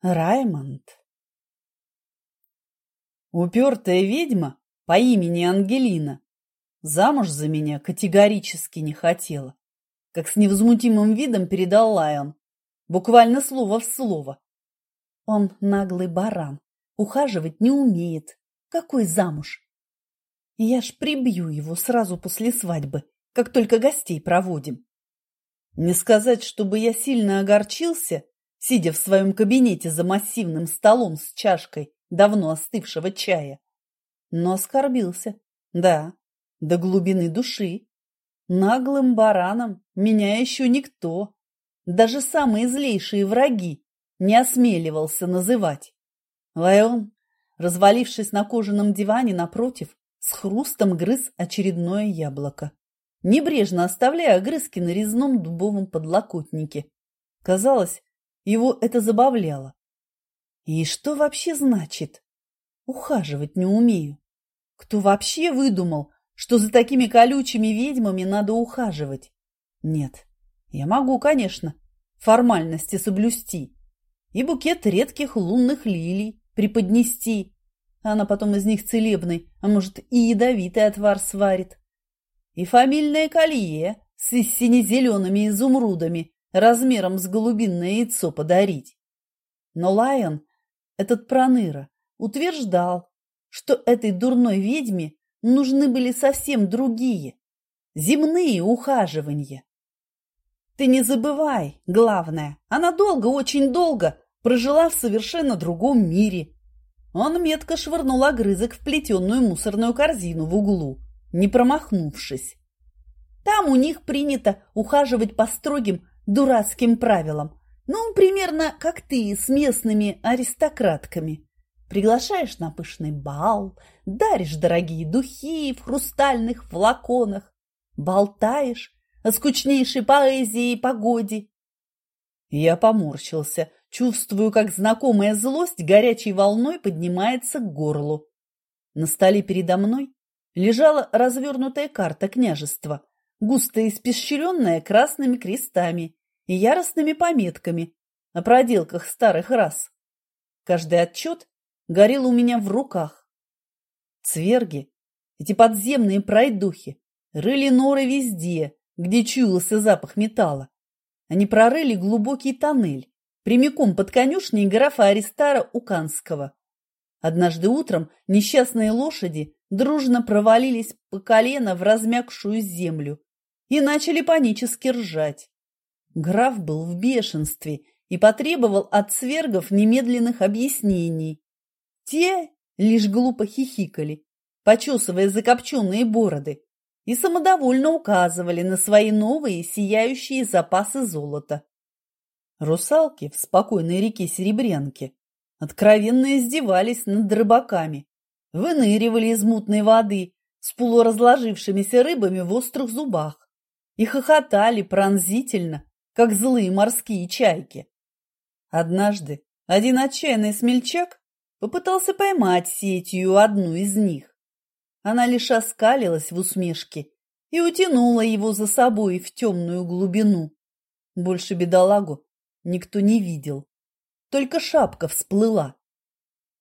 Раймонд. Упертая ведьма по имени Ангелина замуж за меня категорически не хотела, как с невозмутимым видом передал Лайон, буквально слово в слово. Он наглый баран, ухаживать не умеет. Какой замуж? Я ж прибью его сразу после свадьбы, как только гостей проводим. Не сказать, чтобы я сильно огорчился, сидя в своем кабинете за массивным столом с чашкой давно остывшего чая. Но оскорбился, да, до глубины души. Наглым бараном меня еще никто, даже самые злейшие враги, не осмеливался называть. Лайон, развалившись на кожаном диване напротив, с хрустом грыз очередное яблоко, небрежно оставляя огрызки на резном дубовом подлокотнике. Казалось, его это забавляло. И что вообще значит? Ухаживать не умею. Кто вообще выдумал, что за такими колючими ведьмами надо ухаживать? Нет, я могу, конечно, формальности соблюсти. И букет редких лунных лилий преподнести. Она потом из них целебный, а может и ядовитый отвар сварит. И фамильное колье с сине-зелеными изумрудами размером с голубиное яйцо подарить. Но Лайон, этот проныра, утверждал, что этой дурной ведьме нужны были совсем другие, земные ухаживания. Ты не забывай, главное, она долго, очень долго прожила в совершенно другом мире. Он метко швырнул огрызок в плетеную мусорную корзину в углу, не промахнувшись. Там у них принято ухаживать по строгим дурацким правилам. Ну, примерно как ты с местными аристократками. Приглашаешь на пышный бал, даришь дорогие духи в хрустальных флаконах, болтаешь о скучнейшей поэзии и погоде. Я поморщился, чувствую, как знакомая злость горячей волной поднимается к горлу. На столе передо мной лежала развернутая карта княжества, густо испещренная красными крестами и яростными пометками о проделках старых рас. Каждый отчет горел у меня в руках. Цверги, эти подземные пройдухи, рыли норы везде, где чуялся запах металла. Они прорыли глубокий тоннель, прямиком под конюшней графа Аристара Уканского. Однажды утром несчастные лошади дружно провалились по колено в размягшую землю и начали панически ржать. Граф был в бешенстве и потребовал от свергов немедленных объяснений. Те лишь глупо хихикали, почесывая закопченные бороды, и самодовольно указывали на свои новые сияющие запасы золота. Русалки в спокойной реке Серебрянки откровенно издевались над рыбаками, выныривали из мутной воды с полуразложившимися рыбами в острых зубах и хохотали пронзительно, как злые морские чайки. Однажды один отчаянный смельчак попытался поймать сетью одну из них. Она лишь оскалилась в усмешке и утянула его за собой в темную глубину. Больше бедолагу никто не видел. Только шапка всплыла.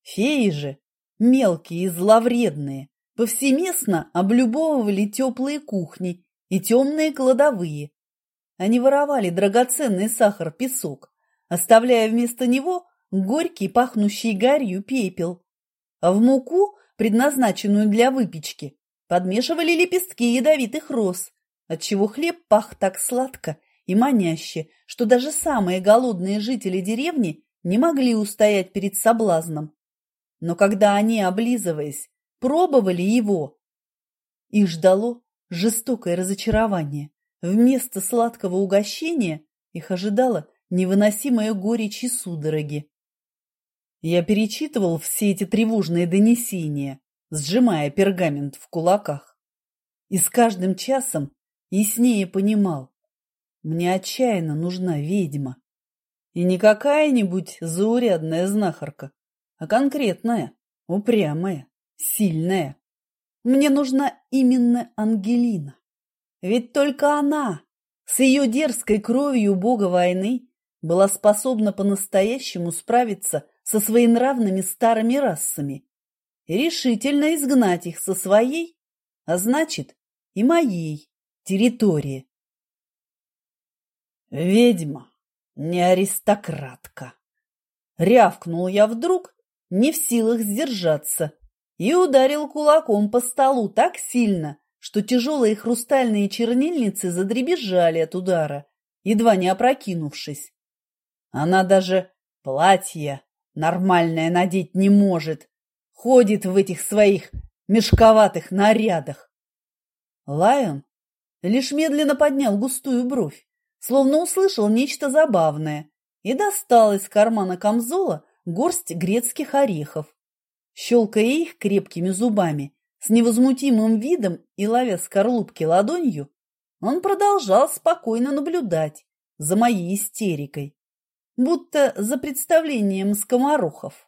Феи же, мелкие и зловредные, повсеместно облюбовывали теплые кухни и темные кладовые, они воровали драгоценный сахар-песок, оставляя вместо него горький, пахнущий гарью пепел. А в муку, предназначенную для выпечки, подмешивали лепестки ядовитых роз, отчего хлеб пах так сладко и маняще, что даже самые голодные жители деревни не могли устоять перед соблазном. Но когда они, облизываясь, пробовали его, их ждало жестокое разочарование. Вместо сладкого угощения их ожидала невыносимая горечь и судороги. Я перечитывал все эти тревожные донесения, сжимая пергамент в кулаках. И с каждым часом яснее понимал, мне отчаянно нужна ведьма. И не какая-нибудь заурядная знахарка, а конкретная, упрямая, сильная. Мне нужна именно Ангелина. Ведь только она, с ее дерзкой кровью бога войны, была способна по-настоящему справиться со своенравными старыми расами и решительно изгнать их со своей, а значит и моей территории. Ведьма, не аристократка. Рявкнул я вдруг, не в силах сдержаться, и ударил кулаком по столу так сильно, что тяжелые хрустальные чернильницы задребезжали от удара, едва не опрокинувшись. Она даже платье нормальное надеть не может, ходит в этих своих мешковатых нарядах. Лайон лишь медленно поднял густую бровь, словно услышал нечто забавное, и достал из кармана камзола горсть грецких орехов. Щелкая их крепкими зубами, с невозмутимым видом и ловя скорлупки ладонью, он продолжал спокойно наблюдать за моей истерикой, будто за представлением скоморохов.